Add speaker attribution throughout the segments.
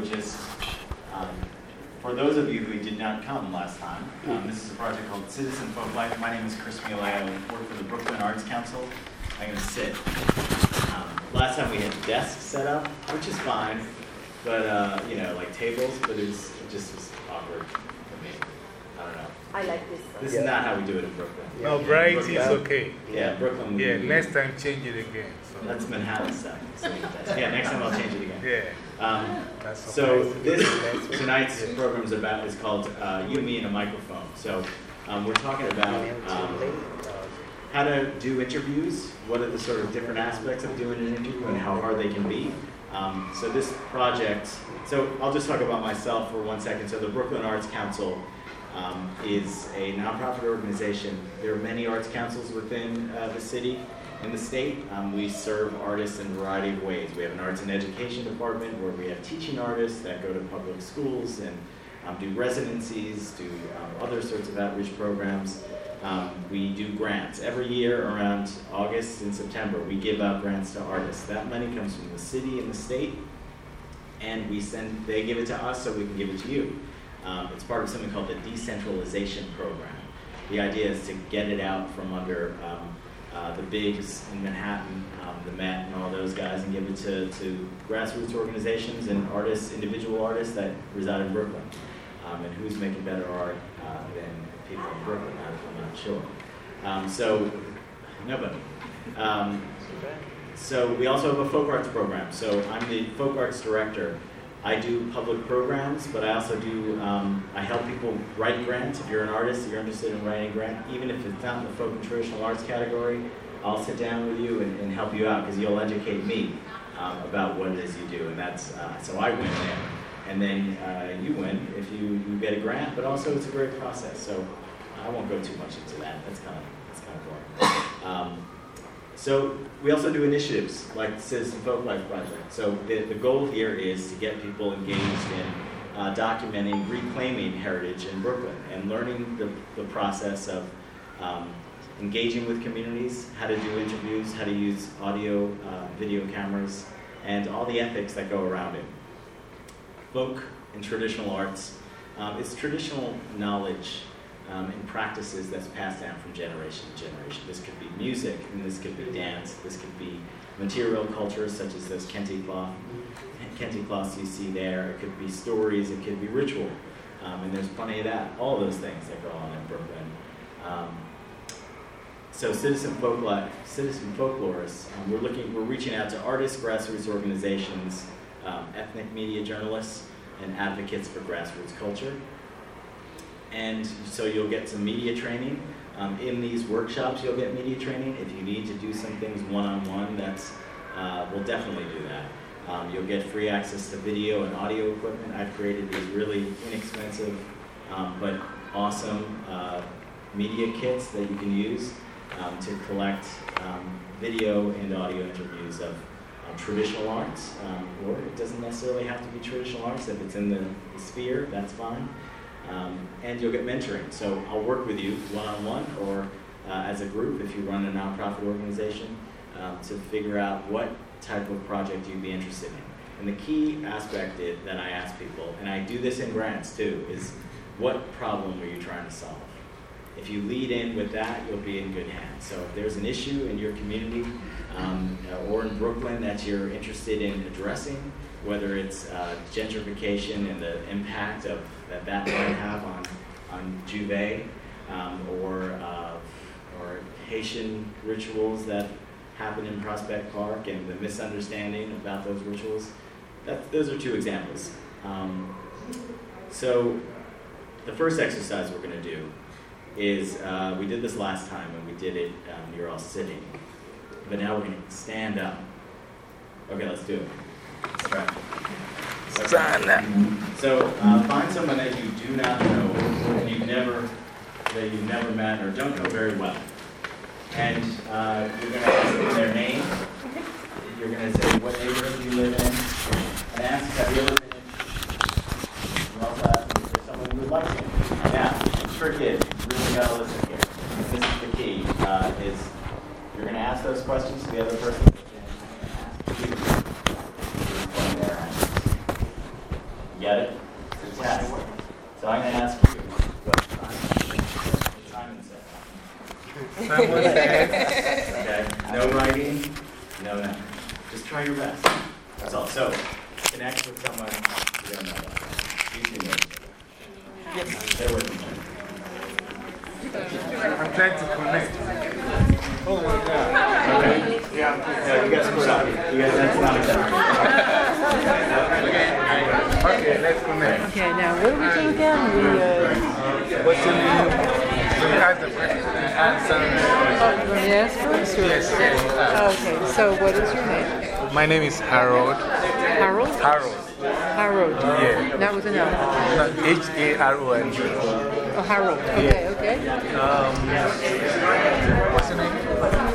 Speaker 1: would just, um, for those of you who did not come last time, um, this is a project called Citizen Folk Life. My name is Chris Miele. I work for the Brooklyn Arts Council. I'm going to sit. Um, last time we had desks set up, which is fine, but uh, you know, like tables, but it, was, it just was awkward for me. I don't know.
Speaker 2: I like this.
Speaker 1: This is not how we do it in Brooklyn.
Speaker 3: No,
Speaker 1: In
Speaker 3: variety is okay.
Speaker 1: Yeah, Brooklyn.
Speaker 3: Yeah, next time change it again. So.
Speaker 1: That's Manhattan style. So, yeah, next time I'll change it again.
Speaker 3: Yeah,
Speaker 1: Um, so this tonight's program is about is called uh, "You, Me, and a Microphone." So um, we're talking about um, how to do interviews. What are the sort of different aspects of doing an interview and how hard they can be. Um, so this project. So I'll just talk about myself for one second. So the Brooklyn Arts Council um, is a nonprofit organization. There are many arts councils within uh, the city and the state. Um, we serve artists in a variety of ways. We have an arts and education department where we have teaching artists that go to public schools and um, do residencies, do um, other sorts of outreach programs. Um, we do grants. Every year around August and September, we give out grants to artists. That money comes from the city and the state, and we send, they give it to us so we can give it to you. Um, it's part of something called the decentralization program. The idea is to get it out from under um, uh, the bigs in Manhattan, um, the Met, and all those guys, and give it to, to grassroots organizations and artists, individual artists that reside in Brooklyn. Um, and who's making better art uh, than people in Brooklyn? I'm not sure. Um, so, nobody. Um, so we also have a folk arts program. So I'm the folk arts director. I do public programs, but I also do, um, I help people write grants. If you're an artist, if you're interested in writing a grant, even if it's not in the folk and traditional arts category, I'll sit down with you and, and help you out because you'll educate me um, about what it is you do. And that's, uh, so I win there. And then uh, you win if you, you get a grant, but also it's a great process. So I won't go too much into that. That's kind of, that's kind of boring. Um, so we also do initiatives like the Citizen Folk Life Project. So the, the goal here is to get people engaged in uh, documenting, reclaiming heritage in Brooklyn and learning the, the process of um, engaging with communities, how to do interviews, how to use audio, uh, video cameras, and all the ethics that go around it. Folk and traditional arts. Um, it's traditional knowledge um, and practices that's passed down from generation to generation. This could be music, and this could be dance, this could be material culture, such as those kente cloth, kente cloths you see there. It could be stories, it could be ritual, um, and there's plenty of that. All those things that go on in Brooklyn. Um, so, citizen folklore, citizen folklorists, um, we're looking, we're reaching out to artists, grassroots organizations, um, ethnic media journalists, and advocates for grassroots culture and so you'll get some media training. Um, in these workshops, you'll get media training. If you need to do some things one-on-one, that's uh, we'll definitely do that. Um, you'll get free access to video and audio equipment. I've created these really inexpensive um, but awesome uh, media kits that you can use um, to collect um, video and audio interviews of um, traditional arts, um, or it doesn't necessarily have to be traditional arts. If it's in the, the sphere, that's fine. Um, and you'll get mentoring. So I'll work with you one on one or uh, as a group if you run a nonprofit organization um, to figure out what type of project you'd be interested in. And the key aspect is, that I ask people, and I do this in grants too, is what problem are you trying to solve? If you lead in with that, you'll be in good hands. So if there's an issue in your community um, or in Brooklyn that you're interested in addressing, whether it's uh, gentrification and the impact of that that might have on on Juve, um, or uh, or Haitian rituals that happen in Prospect Park and the misunderstanding about those rituals. That, those are two examples. Um, so the first exercise we're going to do is uh, we did this last time and we did it um, you're all sitting, but now we're going to stand up. Okay, let's do it. So uh, find someone that you do not know, and you've never, that you've never met or don't know very well. And uh, you're going to ask them their name. You're going to say what neighborhood you live in, and ask have you ever been in. You also ask if someone you would like to. Now, trick is, you really got to listen here. This is the key. Uh, is you're going to ask those questions to the other person, and you're going to ask you to respond their answers. You get it? It's a test. So I'm going to ask you what Simon said.
Speaker 3: Simon said,
Speaker 1: Okay? No writing, no nothing. Just try your best. That's all. So connect with someone you don't know. about. You two know. Yes. Bear with me.
Speaker 3: I'm trying to connect. Oh my God.
Speaker 1: Okay. Yeah. No, you guys screwed up. You guys, that's not acceptable.
Speaker 3: Okay, let's connect.
Speaker 2: Okay, now what do we do again? We, uh,
Speaker 3: What's your name? You ask the question and answer.
Speaker 2: oh, you want to ask first? Or?
Speaker 3: Yes, yes.
Speaker 2: Okay, so what is your name?
Speaker 3: My name is Harold.
Speaker 2: Harold?
Speaker 3: Harold.
Speaker 2: Harold.
Speaker 3: Yeah.
Speaker 2: Not with an L.
Speaker 3: H A R O L D.
Speaker 2: Oh, Harold. Okay, okay.
Speaker 3: Um, what's your name?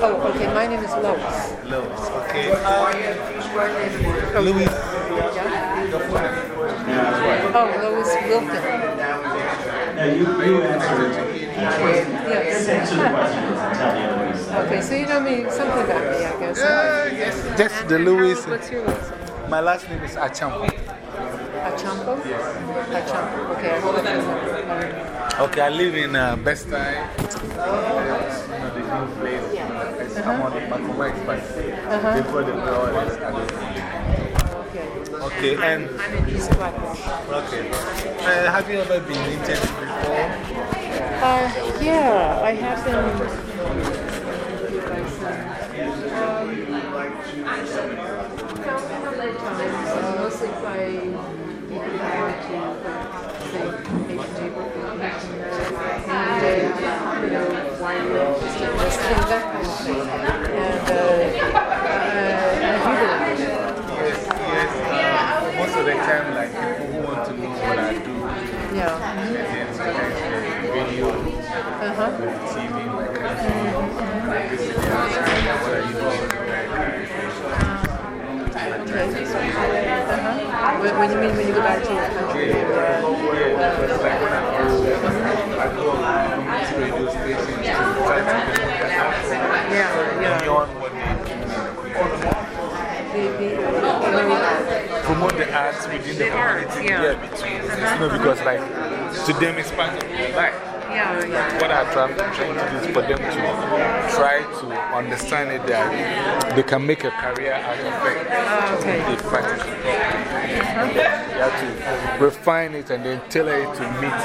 Speaker 2: Oh, okay, my name is Lois.
Speaker 3: Lois. Okay. Um, Louis.
Speaker 2: Yeah?
Speaker 3: Your full name?
Speaker 2: Oh, Lois Wilcken.
Speaker 1: No, you, you answer it.
Speaker 2: Yes.
Speaker 1: Answer the questions and tell the other ones.
Speaker 2: Okay, so you know me, something about me, I guess.
Speaker 3: Uh, yes. Just the Louis.
Speaker 2: What's your last name?
Speaker 3: My last name is Achampo.
Speaker 2: Achampo? Achampo. Okay, I hope I.
Speaker 3: Okay, I live in uh, Best Time. Uh, you know, the new place. It's- I'm on the Macomb Express.
Speaker 2: Uh-huh.
Speaker 3: Before the door.
Speaker 2: Okay.
Speaker 3: And
Speaker 2: I'm in East Blackwell.
Speaker 3: okay. Uh, have you ever been interviewed before?
Speaker 2: Uh, yeah, I have been. Mostly by people who want to, like, say, make a neighborhood, and, uh, you know, why you're interested in this thing, that kind of thing. And, uh, uh, have you been
Speaker 3: Yes, yes. Most of the time, like people who want to know what I do,
Speaker 2: Yeah.
Speaker 3: and then sometimes the video,
Speaker 2: Uh huh.
Speaker 3: TV, like, uh, like this is what are you doing?
Speaker 2: Okay. Uh huh. When, when you mean when you go back to your country?
Speaker 3: Yeah, yeah, because like when I go, I go on these radio stations to try to promote the art form
Speaker 2: Yeah, yeah.
Speaker 3: beyond what they do in promote the arts within the community.
Speaker 2: yeah.
Speaker 3: between, you know, because like to them it's part of their life.
Speaker 2: yeah, yeah.
Speaker 3: What I'm trying, trying to do is for them to try to understand it that they can make a career out of it.
Speaker 2: Ah, okay.
Speaker 3: They practice it properly. You have to refine it and then tailor it to meet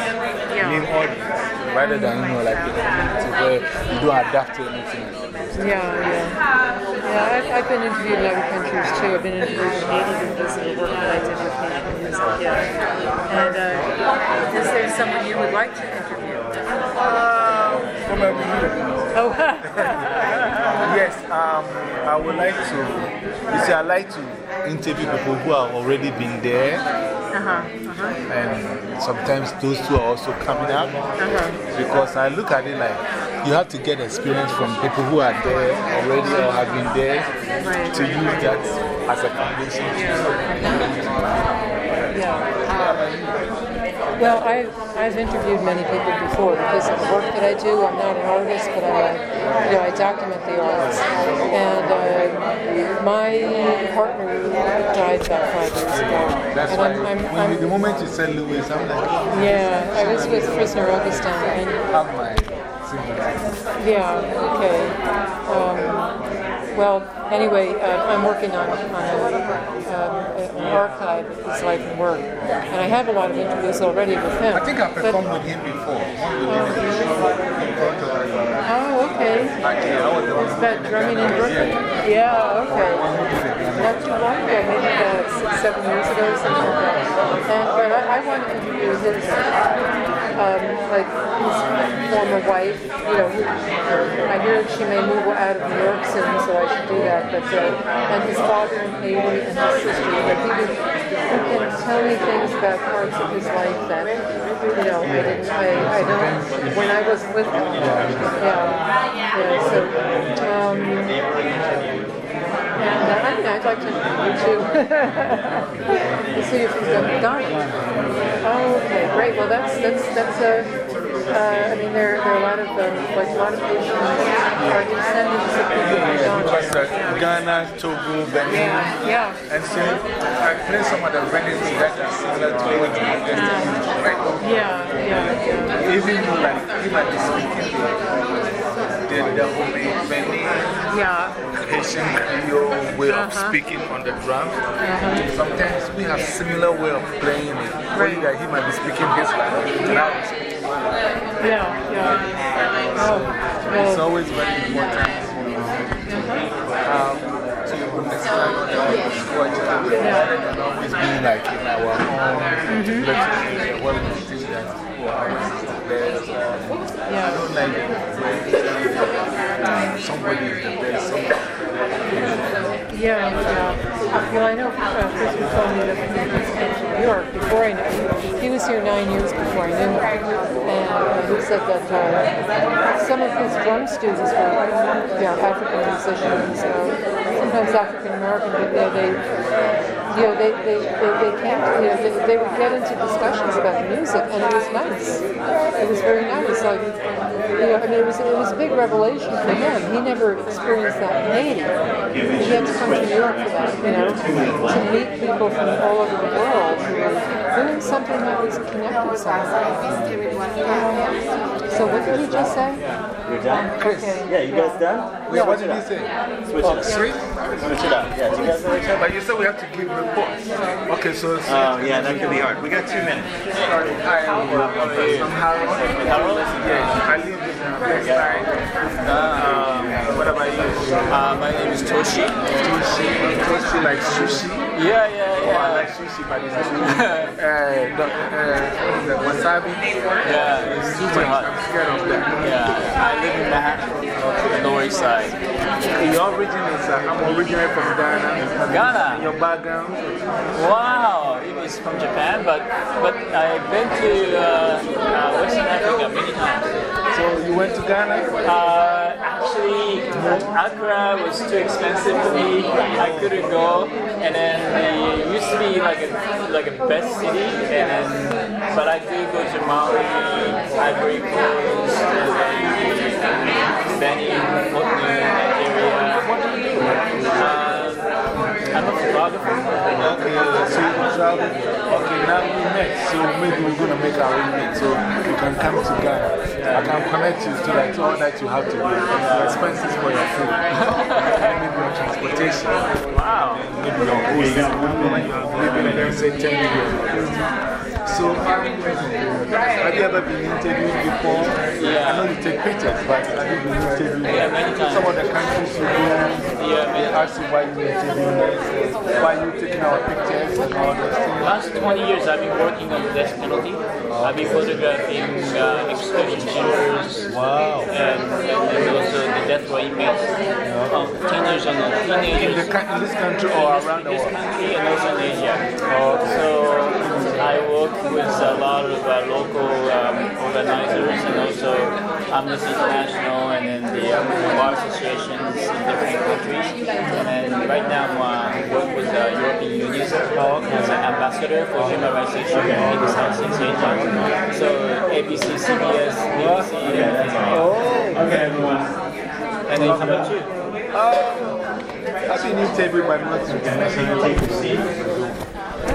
Speaker 3: main audience rather than, you know, like the community where you don't adapt to anything. And all that.
Speaker 2: Yeah, yeah. Yeah, I've, I've been interviewed in other countries too. I've been interviewed in Haiti because of the work that I did with Haiti music. Yeah. And uh, is there someone you would like to interview?
Speaker 3: Probably you.
Speaker 2: Oh,
Speaker 3: Yes, um, I would like to. You see, I like to interview people who have already been there,
Speaker 2: uh-huh,
Speaker 3: and sometimes those two are also coming up.
Speaker 2: uh-huh.
Speaker 3: Because I look at it like you have to get experience from people who are there already or have been there
Speaker 2: Right,
Speaker 3: to use that as a foundation.
Speaker 2: Well, I, I've interviewed many people before because of the work that I do. I'm not an artist, but I, you know, I document the arts. And uh, my partner died about five years ago.
Speaker 3: That's
Speaker 2: and
Speaker 3: why
Speaker 2: I'm, I'm, I'm,
Speaker 3: you, the moment you said Louis, I'm like,
Speaker 2: yeah, I was with Frisner Augustin. And yeah, okay. Um, well, anyway, uh, I'm working on, on a, um, an archive of his life and work. And I have a lot of interviews already with him.
Speaker 3: I think I
Speaker 2: But-
Speaker 3: performed with him before. One with him in front of the.
Speaker 2: Oh, okay.
Speaker 3: Actually, I was the one
Speaker 2: It's
Speaker 3: who
Speaker 2: drumming in Brooklyn? Yeah, okay. Not too long ago, maybe about six, seven years ago or something like that. And, but I, I want to interview his, um, like, his former wife. You know, I hear she may move out of New York soon, so I should do that. But, uh, and his father in Haiti and his sister. But he would, he can tell me things about parts of his life that, you know, I didn't, I, I don't, when I was with him. Yeah. Yeah, so, um, and I'd like to interview you too. to see if he's done. Oh, okay, great. Well, that's, that's, that's, uh, Uh, I mean, there, there are a lot of, um, like, a lot of are descendants of people who don't.
Speaker 3: Because Ghana, Togo, Benin.
Speaker 2: Yeah, yeah,
Speaker 3: And so I play some of the rhythms that are similar to what you right?
Speaker 2: yeah, yeah, yeah.
Speaker 3: Even like, be speaking the, the homemade Benin,
Speaker 2: Yeah,
Speaker 3: Haitian Creole way of speaking on the drums. Uh-huh. Sometimes we have similar way of playing it. Only that he might be speaking his language. and I will speak my language.
Speaker 2: yeah, yeah. Oh,
Speaker 3: It's always very important um, to understand the culture rather always being like in our own mm-hmm. little area where we think that ours is the best. I
Speaker 2: yeah.
Speaker 3: don't like somebody
Speaker 2: Yeah, yeah. Well, I know uh, Chris was telling me that he was in New York, before I knew him, he was here nine years before I knew him. And uh, he said that uh, some of his drum students were you know, African musicians, uh, sometimes African American, but they, they, you know, they, they, they, they can't, you know, they, they would get into discussions about music, and it was nice. It was very nice. Like, you know, I mean, it was, it was a big revelation for him. He never experienced that in Haiti. He had to come to New York for that, you know, to meet people from all over the world who were doing something that was connected somehow. So what did he just say?
Speaker 1: You're done?
Speaker 3: Chris.
Speaker 1: Yeah, you guys done?
Speaker 3: Wait, what did he say?
Speaker 1: Switch
Speaker 3: Oh,
Speaker 1: it up.
Speaker 3: sweet?
Speaker 1: Switch it up. Yeah, do you guys know each other?
Speaker 3: But you said we have to give reports. Okay, so. it's-
Speaker 1: Oh, yeah, that could be hard. We got two minutes.
Speaker 3: Hi, I'm Harold.
Speaker 1: Harold?
Speaker 3: Yes, I live in uh, Westside. Um, what about you?
Speaker 4: Uh, my name is Toshi.
Speaker 3: Sushi, toshi like sushi.
Speaker 4: Yeah, yeah,
Speaker 3: Oh, I like sushi, but it's too, uh, the, uh, is it, wasabi.
Speaker 4: Yeah, it's
Speaker 3: Too much.
Speaker 4: hot.
Speaker 3: I'm scared of that.
Speaker 4: Yeah, I live in Manhattan, Lower East Side.
Speaker 3: Your origin is, uh, I'm originally from Ghana.
Speaker 4: Ghana?
Speaker 3: Your background?
Speaker 4: Wow, it was from Japan, but but I've been to uh, uh, Western Africa many times.
Speaker 3: So you went to Ghana?
Speaker 4: Accra was too expensive for me. I couldn't go, and then it used to be like a like a best city, and then but I did go to Mali, Ivory Coast, Benin, Cotonou, Nigeria. Um, I'm a photographer.
Speaker 3: Okay, travel. Okay, now we met, so maybe we're going to make our arrangement so you can come to Ghana. I can connect you to like all that you have to do. Expenses for your food, maybe your transportation,
Speaker 4: Wow.
Speaker 3: maybe your host, when you are living there, say 10 million. So, have you ever been interviewed before?
Speaker 4: Yeah.
Speaker 3: I know you take pictures, but have you been interviewed?
Speaker 4: Yeah, many times.
Speaker 3: Some of the countries you go,
Speaker 4: Yeah,
Speaker 3: they
Speaker 4: man.
Speaker 3: ask you why you interviewing us, why you taking our pictures and all those things.
Speaker 4: Last 20 years, I've been working on the death penalty. I've been photographing uh, executioners
Speaker 3: Wow.
Speaker 4: and, and also the death row inmates, um, teenagers and
Speaker 3: In, the, in this country or around the
Speaker 4: in this
Speaker 3: world?
Speaker 4: country and also in Asia. So I work with a lot of uh, local um, organizers and also Amnesty International and then the um, bar associations in different countries. And right now uh, work with the European Union as an ambassador for human rights issues in Southeast Asia. So ABC, CBS, BBC, and,
Speaker 3: Oh,
Speaker 1: Okay, everyone.
Speaker 4: and then how about you?
Speaker 3: I've been interviewed by not international
Speaker 1: Take your seat.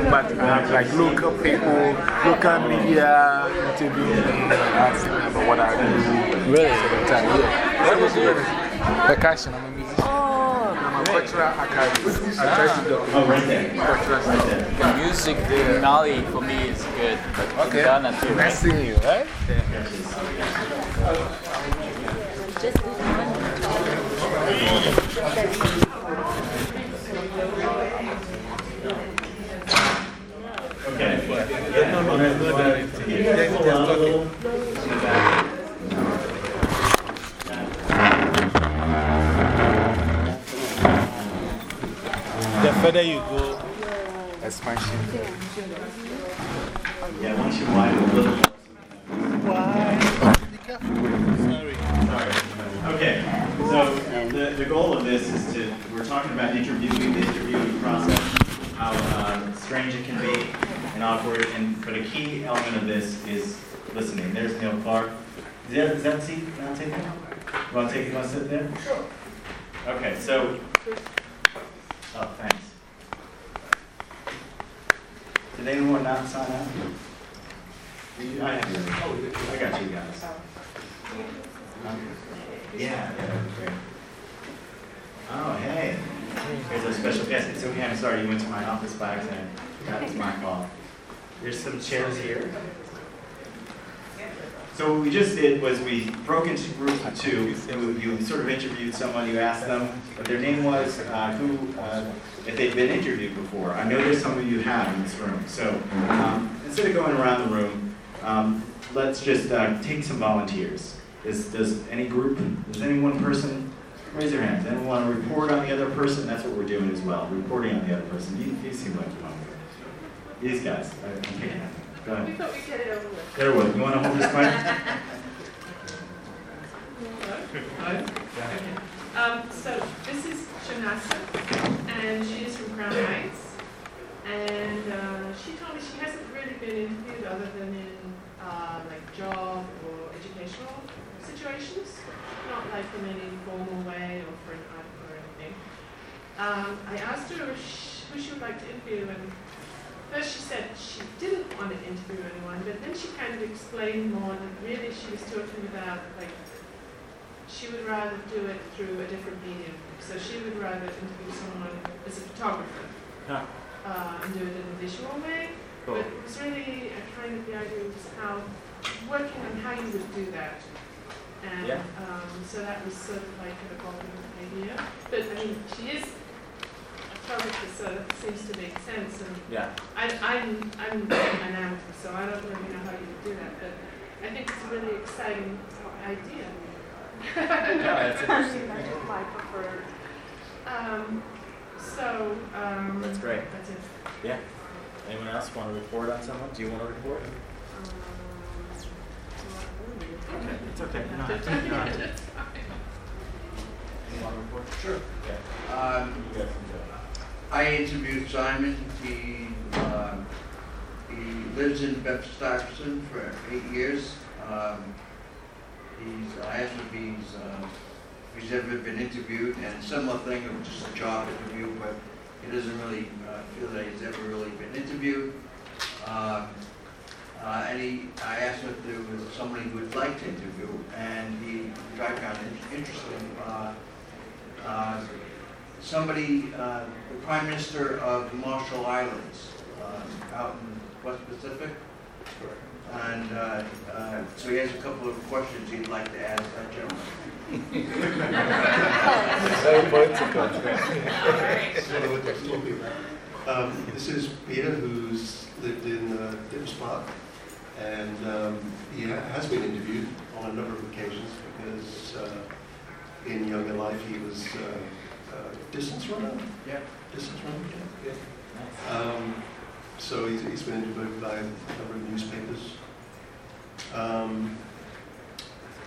Speaker 3: But uh, like local people, local media interviewing me, asking me about what I do.
Speaker 4: Really?
Speaker 3: All the time, yeah.
Speaker 4: What was you do?
Speaker 3: Percussion, I'm a musician. Oh, I'm a cultural activist. I try to document
Speaker 1: Oh, right there.
Speaker 3: cultural stuff.
Speaker 4: The music in Mali for me is good, but
Speaker 3: Okay.
Speaker 4: Ghana too.
Speaker 3: Nice seeing you, right?
Speaker 1: Okay. We're gonna go to- to get people a
Speaker 3: The further you go, expansion.
Speaker 1: Yeah, once you widen a little.
Speaker 3: Be careful. Sorry.
Speaker 1: Okay, so the, the goal of this is to, we're talking about interviewing, interviewing process, how uh, strange it can be and awkward, and, but a key element of this is listening. There's Neil Clark. Is that, is that seat not taken? Want to take, you want to sit there? Sure. Okay, so, oh, thanks. Did anyone not sign up? You- I have your- oh, I got you guys. Yeah, yeah, great. Oh, hey. Here's a special guest. It's okay, I'm sorry, you went to my office by accident. That's my fault. There's some chairs here. So what we just did was we broke into groups of two, and you sort of interviewed someone, you asked them what their name was, uh, who, uh, if they've been interviewed before. I know there's some of you have in this room, so um, instead of going around the room, um, let's just uh, take some volunteers. Is, does any group, does any one person, raise their hand, anyone want to report on the other person? That's what we're doing as well, reporting on the other person. You, you seem like. These guys, I- I'm picking. Go ahead.
Speaker 5: We thought we'd get it over with.
Speaker 1: There, what, you want to hold this mic?
Speaker 5: Um, so this is Shanasa, and she is from Crown Heights. And uh, she told me she hasn't really been interviewed other than in uh, like job or educational situations, not like in any formal way or for an article or anything. Um, I asked her she, who she would like to interview, and first she said she didn't want to interview anyone, but then she kind of explained more that really she was talking about like she would rather do it through a different medium. So she would rather interview someone as a photographer
Speaker 1: Huh.
Speaker 5: uh, and do it in a visual way.
Speaker 1: Cool.
Speaker 5: But it was really a kind of the idea of just how working on how you would do that. And
Speaker 1: Yeah.
Speaker 5: um, so that was sort of like an evolving idea. But I mean, she is a photographer, so it seems to make sense. And
Speaker 1: Yeah.
Speaker 5: I, I'm, I'm an amateur, so I don't really know how you would do that, but I think it's a really exciting idea.
Speaker 1: that's interesting.
Speaker 5: My preferred. Um, so, um.
Speaker 1: That's great.
Speaker 5: That's it.
Speaker 1: Yeah. Anyone else want to report on someone? Do you want to report?
Speaker 5: Um,
Speaker 1: Okay, it's okay. You don't have to. You don't have to.
Speaker 5: That's fine.
Speaker 1: You want to report?
Speaker 6: Sure.
Speaker 1: Yeah.
Speaker 6: Um,
Speaker 1: You guys can go.
Speaker 6: I interviewed Simon. He, uh, he lives in Stuyvesant for eight years. Um, he's, I asked if he's, uh, if he's ever been interviewed, and similar thing, was just a job interview, but he doesn't really uh, feel that he's ever really been interviewed. Um, uh, and he, I asked him if there was somebody who would like to interview, and he, which I found in- interesting, uh, uh, somebody, uh, the Prime Minister of the Marshall Islands, uh, out in West Pacific. And uh, uh, so he has a couple of questions he'd like to ask that gentleman.
Speaker 7: Um, This is Peter, who's lived in uh, Dippers Park, and um, he ha- has been interviewed on a number of occasions because uh, in younger life he was uh, a distance runner,
Speaker 6: Yeah.
Speaker 7: distance runner, yeah. yeah. Um, So he's he's been interviewed by a number of newspapers. Um,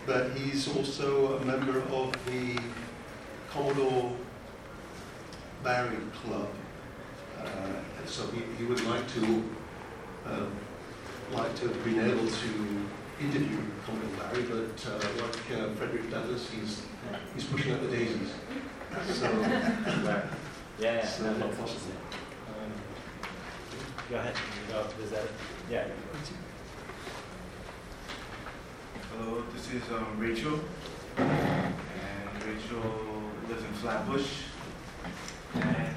Speaker 7: But he's also a member of the Commodore Barry Club. Uh, so he, he would like to, um, like to have been able to interview Commodore Barry, but uh, like uh, Frederick Douglass, he's, he's pushing up the daisies. So,
Speaker 1: Right. Yeah, yeah.
Speaker 7: so
Speaker 1: no, no. Um, Go ahead. Oh, is that it? Yeah.
Speaker 8: Hello, this is um, Rachel, and Rachel lives in Flatbush, and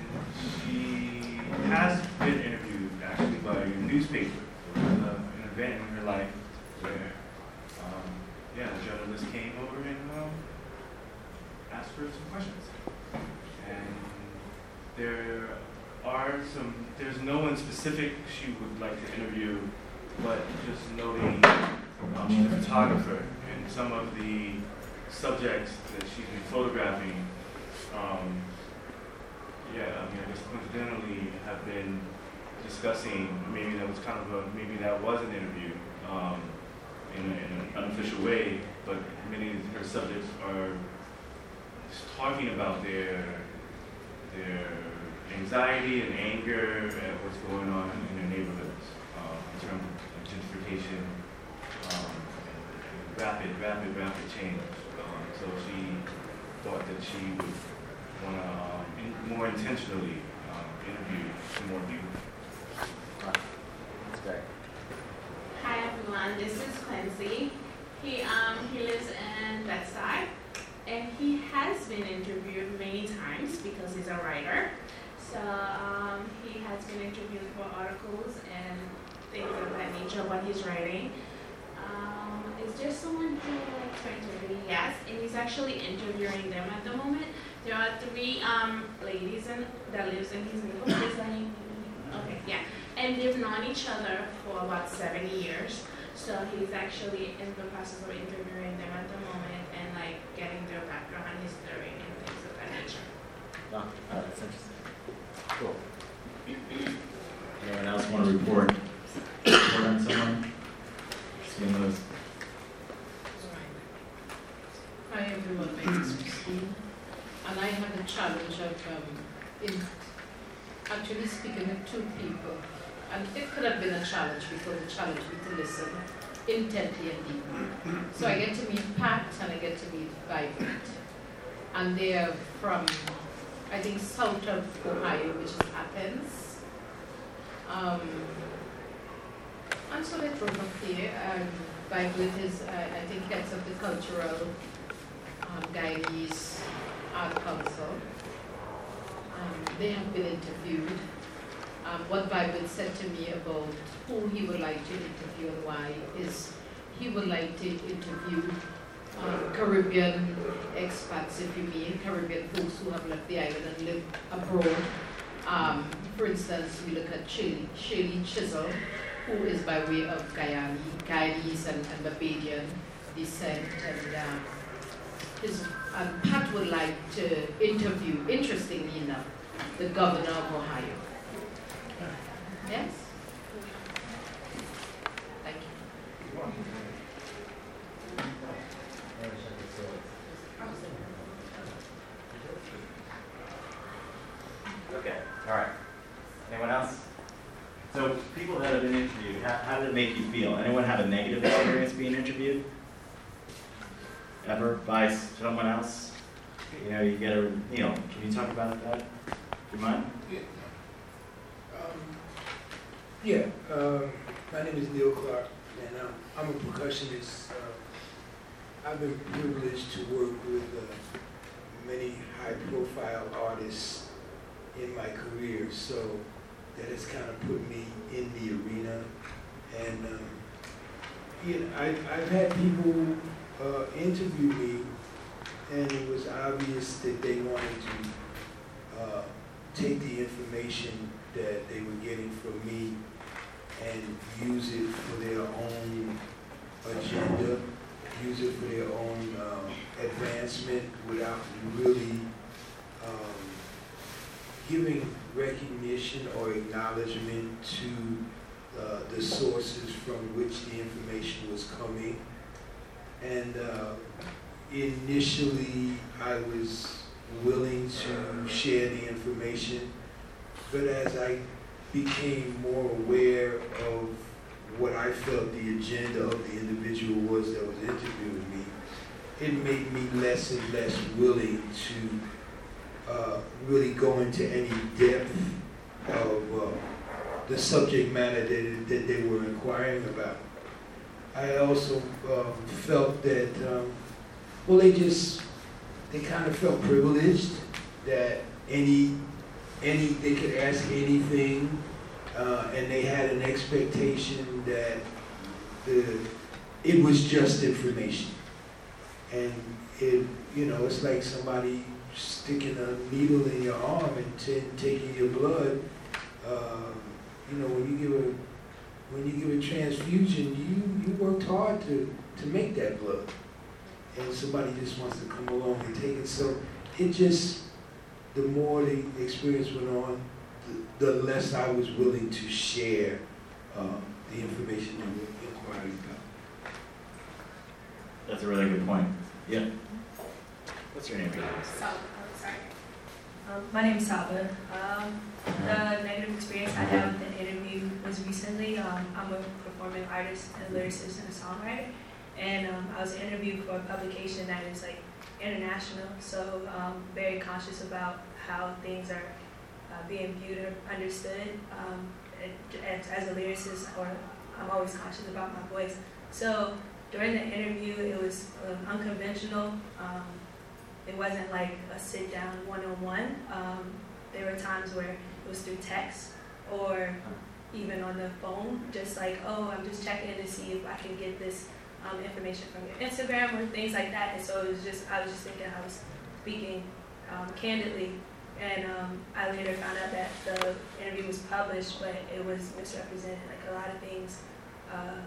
Speaker 8: she has been interviewed actually by a newspaper. There was a, an event in her life where, um, yeah, the journalist came over and her some questions. And there are some, there's no one specific she would like to interview, but just noting um, she's a photographer, and some of the subjects that she's been photographing, um, yeah, I mean, I guess coincidentally have been discussing, maybe that was kind of a, maybe that was an interview, um, in, a, in an unofficial way, but many of her subjects are just talking about their, their anxiety and anger at what's going on in their neighborhoods, um, in terms of gentrification, um, rapid, rapid, rapid change. Um, so she thought that she would want to um, in, more intentionally um, interview some more people.
Speaker 1: That's great.
Speaker 9: Hi everyone, this is Quincy. He um he lives in Bed-Stuy, and he has been interviewed many times because he's a writer. So um, he has been interviewed for articles and things of that nature. What he's writing. Um, is there someone who likes for interview? Yes, and he's actually interviewing them at the moment. There are three um ladies in, that lives in his neighborhood. Is that name? Okay, yeah. And they've known each other for about seven years. So he's actually in the process of interviewing them at the moment like getting their background history and things of that nature.
Speaker 1: Wow, oh, that's interesting. Cool. Anyone else want to report? Report on someone? Seeing those?
Speaker 10: Hi everyone, my name is Christine, and I had the challenge of um, in actually speaking with two people, and it could have been a challenge because the challenge me to listen intently and deeply. So I get to meet Pat and I get to meet Vibrant, and they are from I think south of Ohio, which is Athens. Um, and so they drove up here. Um, Vibrant is, uh, I think, heads of the cultural um, Guyanese Art Council. Um, they have been interviewed. Um, what Vibrant said to me about who he would like to interview and why is he would like to interview um, Caribbean expats, if you mean, Caribbean folks who have left the island and live abroad. Um, for instance, we look at Shirley, Shirley Chisholm, who is by way of Guyana, Guyanese and, and Barbadian descent, and um, his, Pat would like to interview, interestingly enough, the governor of Ohio. Yes? Thank you.
Speaker 1: Okay, all right. Anyone else? So people that have been interviewed, how, how did it make you feel? Anyone have a negative experience being interviewed? Ever by someone else? You know, you get a, Neil, can you talk about that? Do you mind?
Speaker 11: Um, Yeah, um, my name is Neil Clark, and um, A percussionist. Uh, I've been privileged to work with uh, many high-profile artists in my career, so that has kind of put me in the arena. And um, you know, I, I've had people uh, interview me, and it was obvious that they wanted to uh, take the information that they were getting from me and use it for their own agenda, use it for their own um, advancement without really um, giving recognition or acknowledgement to uh, the sources from which the information was coming. And uh, initially, I was willing to share the information, but as I became more aware of what I felt the agenda of the individual was that was interviewing me, it made me less and less willing to uh, really go into any depth of uh, the subject matter that, that they were inquiring about. I also um, felt that, um, well, they just, they kind of felt privileged that any, any, they could ask anything, uh, and they had an expectation that the, it was just information. And it, you know, it's like somebody sticking a needle in your arm and t- taking your blood. Um, you know, when you give a when you give a transfusion, you you worked hard to to make that blood, and somebody just wants to come along and take it. So it just the more the experience went on, the, the less I was willing to share uh, the information that we're inquiring about.
Speaker 1: That's a really good point. Yeah. What's your name?
Speaker 12: Sab, oh, sorry. Um, my name is Saba. Um, the negative experience I had with an interview was recently. Um, I'm a performing artist and lyricist and a songwriter. and um, I was interviewed for a publication that is like international, so um, very conscious about how things are uh, being viewed or understood. Um, as, as a lyricist, or I'm always conscious about my voice. So during the interview, it was um, unconventional. Um, it wasn't like a sit down one on one. There were times where it was through text or even on the phone, just like, oh, I'm just checking to see if I can get this um, information from your Instagram or things like that. And so it was just, I was just thinking I was speaking um, candidly. And um, I later found out that the interview was published, but it was misrepresented. Like a lot of things, uh,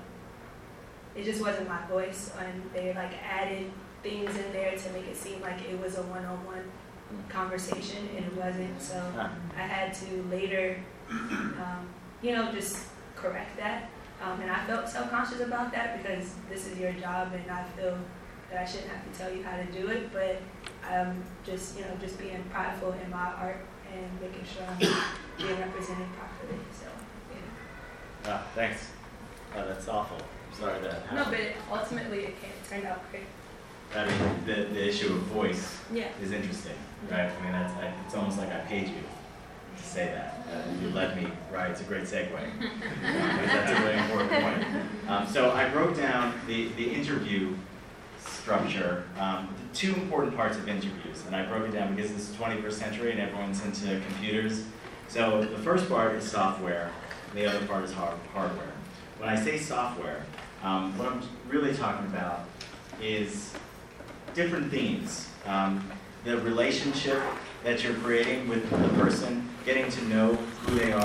Speaker 12: it just wasn't my voice, and they like added things in there to make it seem like it was a one-on-one conversation, and it wasn't. So. I had to later, um, you know, just correct that. Um, and I felt self-conscious about that because this is your job, and I feel that I shouldn't have to tell you how to do it. But I'm just, you know, just being prideful in my art and making sure I'm being represented properly. So, yeah.
Speaker 1: Ah, thanks. Oh, that's awful. I'm sorry that happened.
Speaker 12: No, but ultimately it came, it turned out great.
Speaker 1: I mean, the, the issue of voice
Speaker 12: Yeah.
Speaker 1: is interesting, right? I mean, that's, I, it's almost like I paid you to say that. Uh, you led me, right? It's a great segue. That's a really important point. Um, so I broke down the, the interview structure, um, the two important parts of interviews, and I broke it down because it's the 21st century and everyone's into computers. So the first part is software, and the other part is hard, hardware. When I say software, um, what I'm really talking about is different themes. Um, the relationship that you're creating with the person, getting to know who they are.